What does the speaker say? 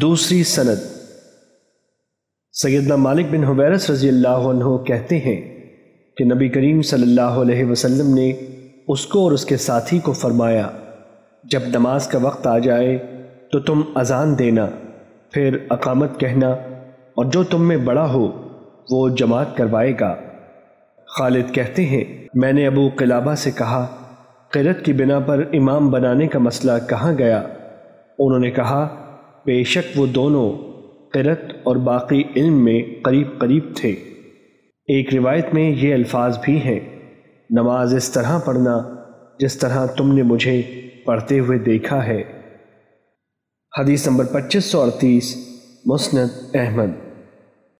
دوسری سند۔ سیدنا مالک بن حبیرس رضی اللہ عنہ کہتے ہیں کہ نبی کریم صلی اللہ علیہ وسلم نے اس کو اور اس کے ساتھی کو فرمایا، جب نماز کا وقت آ جائے تو تم اذان دینا، پھر اقامت کہنا، اور جو تم میں بڑا ہو وہ جماعت کروائے گا۔ خالد کہتے ہیں، میں نے ابو قلابہ سے کہا، قرت کی بنا پر امام بنانے کا مسئلہ کہاں گیا؟ انہوں نے کہا بے شک وہ دونوں قرت اور باقی علم میں قریب قریب تھے۔ ایک روایت میں یہ الفاظ بھی ہیں، نماز اس طرح پڑھنا جس طرح تم نے مجھے پڑھتے ہوئے دیکھا ہے۔ حدیث نمبر پچیس سو اڑتیس، مسند احمد۔